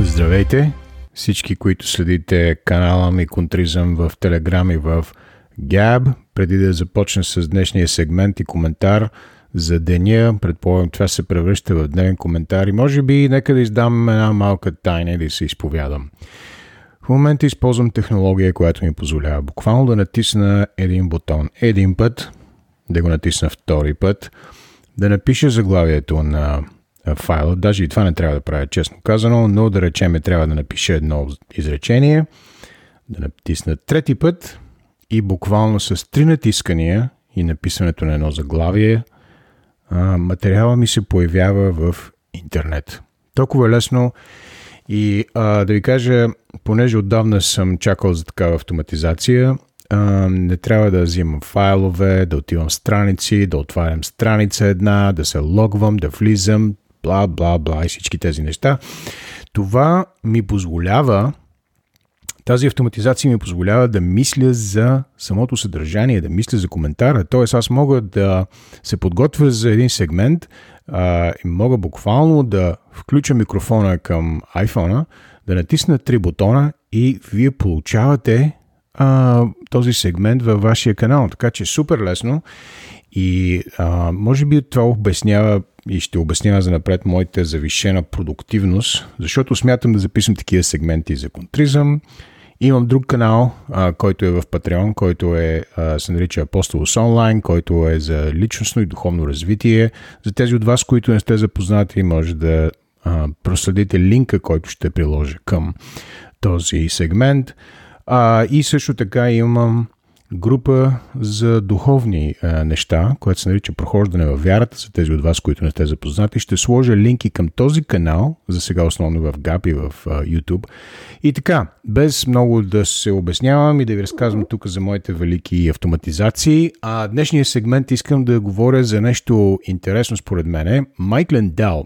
Здравейте! Всички, които следите канала ми Контризъм в Телеграм и в Gab, преди да започна с днешния сегмент и коментар за деня, предполагам това се превръща в дневен коментар и може би нека да издам една малка тайна и да се изповядам. Момента използвам технология, която ми позволява буквално да натисна един бутон един път, да го натисна втори път, да напиша заглавието на файла. Даже и това не трябва да правя, честно казано, но да речеме трябва да напиша едно изречение, да натисна трети път и буквално с три натискания и написането на едно заглавие, материала ми се появява в интернет. Толкова е лесно и а, да ви кажа, понеже отдавна съм чакал за такава автоматизация, а, не трябва да взимам файлове, да отивам страници, да отварям страница една, да се логвам, да влизам, бла, бла, бла и всички тези неща. Това ми позволява, тази автоматизация ми позволява да мисля за самото съдържание, да мисля за коментара. Тоест аз мога да се подготвя за един сегмент а, мога буквално да включа микрофона към iPhone, да натисна три бутона и вие получавате а, този сегмент във вашия канал. Така че супер лесно и а, може би това обяснява и ще обясня за напред моята завишена продуктивност, защото смятам да записвам такива сегменти за контризъм. Имам друг канал, а, който е в Patreon, който е, а, се нарича Apostolus Online, който е за личностно и духовно развитие. За тези от вас, които не сте запознати, може да а, проследите линка, който ще приложа към този сегмент. А, и също така имам група за духовни а, неща, която се нарича Прохождане във вярата, за тези от вас, които не сте запознати. Ще сложа линки към този канал, за сега основно в GAP и в а, YouTube. И така, без много да се обяснявам и да ви разказвам тук за моите велики автоматизации, а днешния сегмент искам да говоря за нещо интересно според мене. Майк Лендел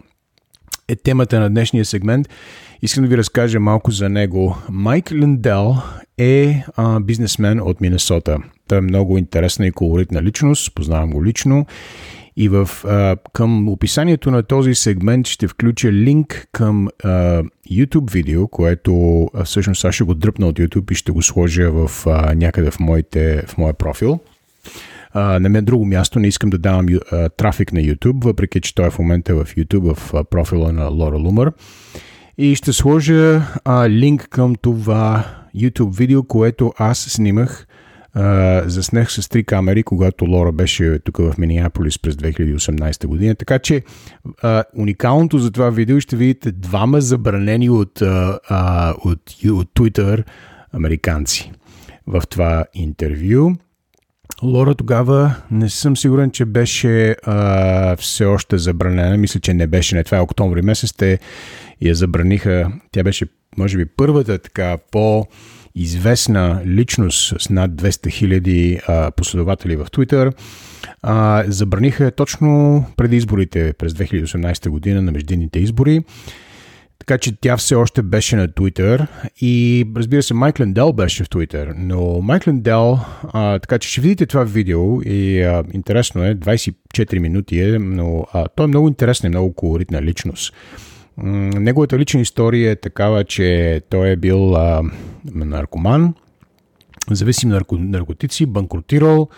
е темата на днешния сегмент. Искам да ви разкажа малко за него. Майк Лендел е а, бизнесмен от Миннесота. Той е много интересна и колоритна личност, познавам го лично. И в, а, към описанието на този сегмент ще включа линк към а, YouTube видео, което а, всъщност аз ще го дръпна от YouTube и ще го сложа в, а, някъде в, моите, в моя профил. На мен друго място не искам да давам а, трафик на YouTube, въпреки че той е в момента в YouTube, в а, профила на Лора Лумър. И ще сложа а, линк към това YouTube видео, което аз снимах. Uh, заснех с три камери, когато Лора беше тук в Миниаполис през 2018 година. Така че uh, уникалното за това видео ще видите двама забранени от, uh, от, от Twitter американци в това интервю. Лора тогава не съм сигурен, че беше а, все още забранена. Мисля, че не беше. Не, това е октомври месец. Те я забраниха. Тя беше, може би, първата така по- известна личност с над 200 хиляди последователи в а, забраниха точно преди изборите през 2018 година на междинните избори. Така че тя все още беше на Twitter и разбира се Майк Лендел беше в Twitter, но Майк Лендел, а, така че ще видите това видео и а, интересно е, 24 минути е, но а, той е много интересен, много колоритна личност. Неговата лична история е такава, че той е бил а, наркоман, зависим нарко, наркотици, банкротирал,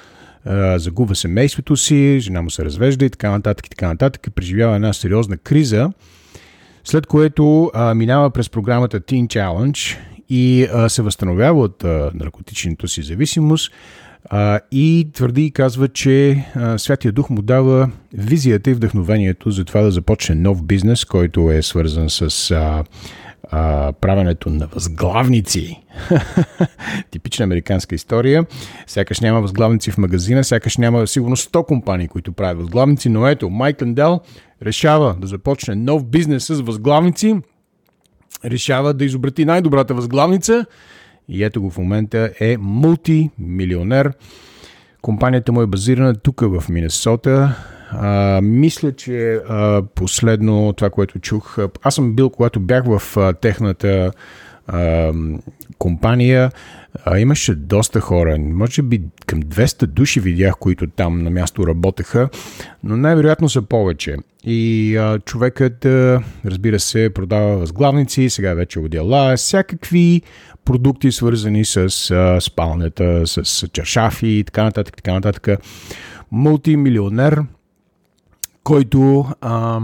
а, загубва семейството си, жена му се развежда и така нататък и така нататък. Преживява една сериозна криза, след което а, минава през програмата Teen Challenge и а, се възстановява от а, наркотичното си зависимост а, и твърди и казва, че а, Святия Дух му дава визията и вдъхновението за това да започне нов бизнес, който е свързан с а, а, правенето на възглавници. Типична американска история. Сякаш няма възглавници в магазина, сякаш няма сигурно 100 компании, които правят възглавници, но ето, Майк Лендел решава да започне нов бизнес с възглавници, решава да изобрети най-добрата възглавница и ето го в момента е мултимилионер. Компанията му е базирана тук в Миннесота. А, мисля, че а, последно това, което чух, аз съм бил, когато бях в а, техната а, компания. А, имаше доста хора, може би към 200 души видях, които там на място работеха, но най-вероятно са повече. И а, човекът, а, разбира се, продава възглавници, сега вече отдела, всякакви продукти, свързани с а, спалнята, с, с чашафи и така нататък, така нататък. Мултимилионер, който а,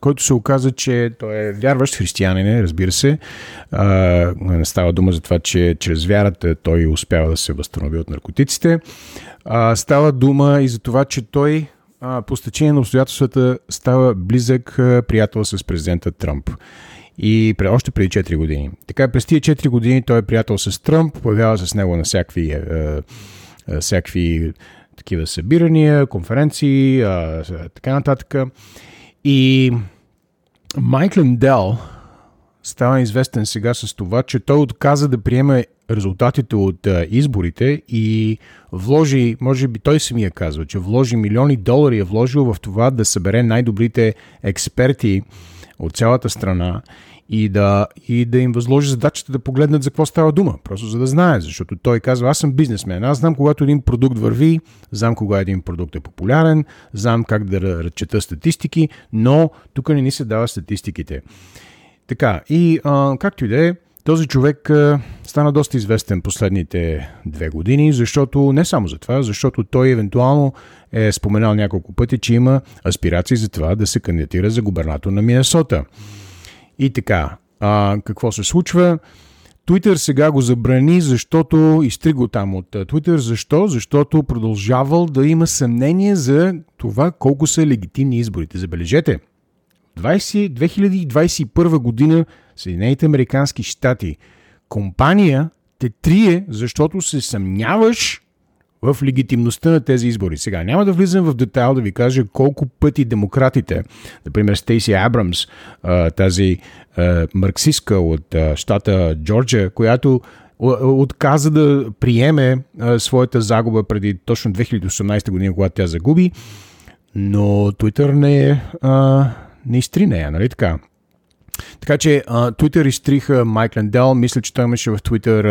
който се оказа, че той е вярващ християнин, разбира се. А, не става дума за това, че чрез вярата той успява да се възстанови от наркотиците. А, става дума и за това, че той а, по стечение на обстоятелствата става близък а, приятел с президента Тръмп. И още преди 4 години. Така през тия 4 години той е приятел с Тръмп, появява с него на всякакви, а, а, всякакви такива събирания, конференции, а, така нататък. И Майклен Дел става известен сега с това, че той отказа да приеме резултатите от а, изборите и вложи, може би той самия казва, че вложи милиони долари е вложил в това да събере най-добрите експерти от цялата страна и да, и да им възложи задачата да погледнат за какво става дума. Просто за да знае, защото той казва, аз съм бизнесмен, аз знам когато един продукт върви, знам кога един продукт е популярен, знам как да разчета статистики, но тук не ни се дава статистиките. Така, и а, както и да е, този човек а, стана доста известен последните две години, защото не само за това, защото той евентуално е споменал няколко пъти, че има аспирации за това да се кандидатира за губернатор на Миннесота. И така, а, какво се случва? Twitter сега го забрани, защото изтри го там от Twitter. Защо? Защото продължавал да има съмнение за това колко са легитимни изборите. Забележете, 20, 2021 година Съединените Американски щати компания те трие, защото се съмняваш в легитимността на тези избори. Сега няма да влизам в детайл да ви кажа колко пъти демократите, например Стейси Абрамс, тази марксистка от щата Джорджия, която отказа да приеме своята загуба преди точно 2018 година, когато тя загуби, но Twitter не, не изтри нея, нали така? Така че Twitter изтриха Майк Лендел. Мисля, че той имаше в Twitter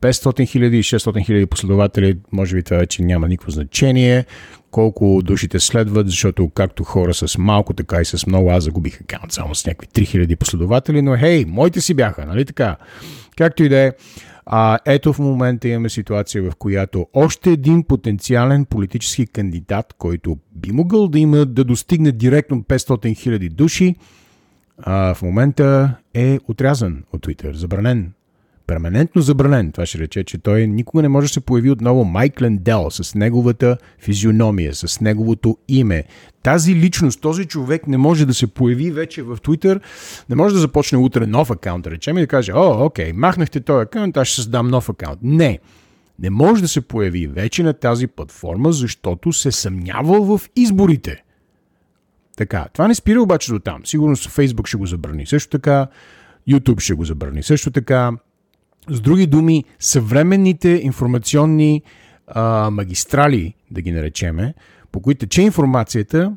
500 хиляди и 600 хиляди последователи. Може би това вече няма никакво значение. Колко душите следват, защото както хора с малко, така и с много, аз загубих акаунт само с някакви 3000 последователи, но хей, моите си бяха, нали така? Както и да е. А, ето в момента имаме ситуация, в която още един потенциален политически кандидат, който би могъл да има да достигне директно 500 000 души, а, в момента е отрязан от Twitter, забранен. Перманентно забранен. Това ще рече, че той никога не може да се появи отново Майк Лендел с неговата физиономия, с неговото име. Тази личност, този човек не може да се появи вече в Twitter, не може да започне утре нов акаунт, да речем, и да каже, о, окей, махнахте този акаунт, аз ще създам нов акаунт. Не. Не може да се появи вече на тази платформа, защото се съмнявал в изборите. Така, това не спира обаче до там. Сигурно Facebook ще го забрани. Също така YouTube ще го забрани. Също така, с други думи, съвременните информационни а, магистрали, да ги наречеме, по които тече информацията,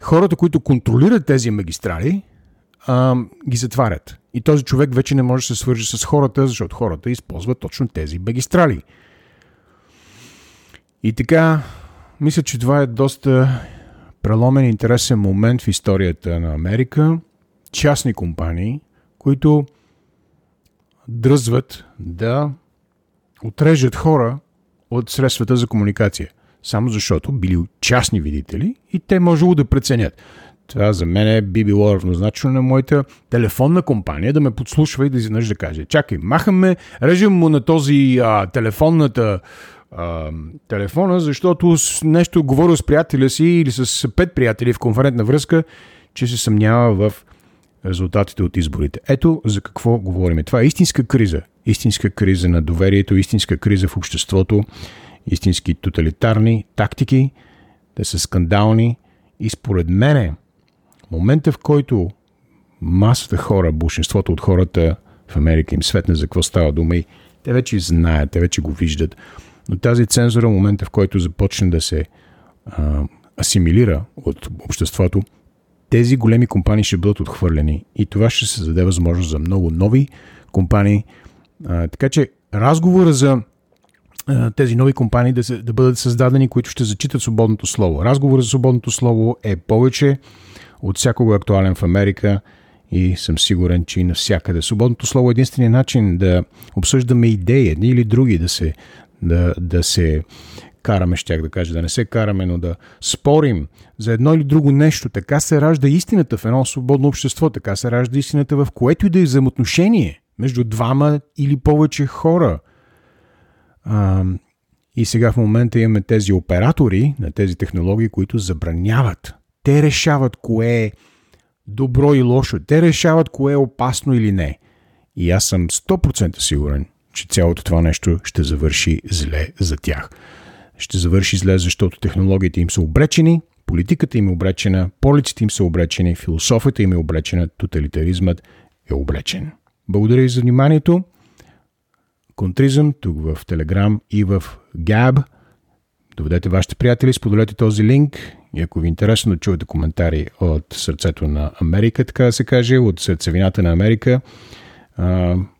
хората, които контролират тези магистрали, а, ги затварят. И този човек вече не може да се свържи с хората, защото хората използват точно тези магистрали. И така, мисля, че това е доста преломен интересен момент в историята на Америка. Частни компании, които дръзват да отрежат хора от средствата за комуникация. Само защото били частни видители и те можело да преценят. Това за мен би било равнозначно на моята телефонна компания да ме подслушва и да изведнъж да каже чакай, махаме, режем му на този а, телефонната а, телефона, защото нещо говорил с приятеля си или с пет приятели в конферентна връзка, че се съмнява в резултатите от изборите. Ето за какво говорим. Това е истинска криза. Истинска криза на доверието, истинска криза в обществото, истински тоталитарни тактики, да са скандални. И според мене, момента в който масата хора, большинството от хората в Америка им светне за какво става дума и те вече знаят, те вече го виждат. Но тази цензура, в момента в който започне да се а, асимилира от обществото, тези големи компании ще бъдат отхвърлени и това ще се даде възможност за много нови компании. А, така че разговора за тези нови компании да, се, да бъдат създадени, които ще зачитат свободното слово. Разговорът за свободното слово е повече от всякога актуален в Америка и съм сигурен, че и навсякъде. Свободното слово е единствения начин да обсъждаме идеи, едни или други, да се, да, да се караме, щях да кажа, да не се караме, но да спорим за едно или друго нещо. Така се ражда истината в едно свободно общество, така се ражда истината в което и да е взаимоотношение между двама или повече хора. А, и сега в момента имаме тези оператори на тези технологии, които забраняват. Те решават кое е добро и лошо. Те решават кое е опасно или не. И аз съм 100% сигурен, че цялото това нещо ще завърши зле за тях. Ще завърши зле, защото технологиите им са обречени, политиката им е обречена, полиците им са обречени, философията им е обречена, тоталитаризмът е обречен. Благодаря ви за вниманието. Контризъм тук в Telegram и в Gab. Доведете вашите приятели, споделете този линк и ако ви е интересно да чуете коментари от сърцето на Америка, така да се каже, от сърцевината на Америка,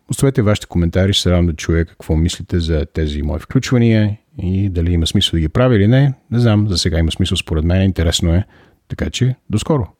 оставете вашите коментари, се радвам да чуя какво мислите за тези мои включвания и дали има смисъл да ги правя или не. Не знам, за сега има смисъл според мен, интересно е. Така че, до скоро!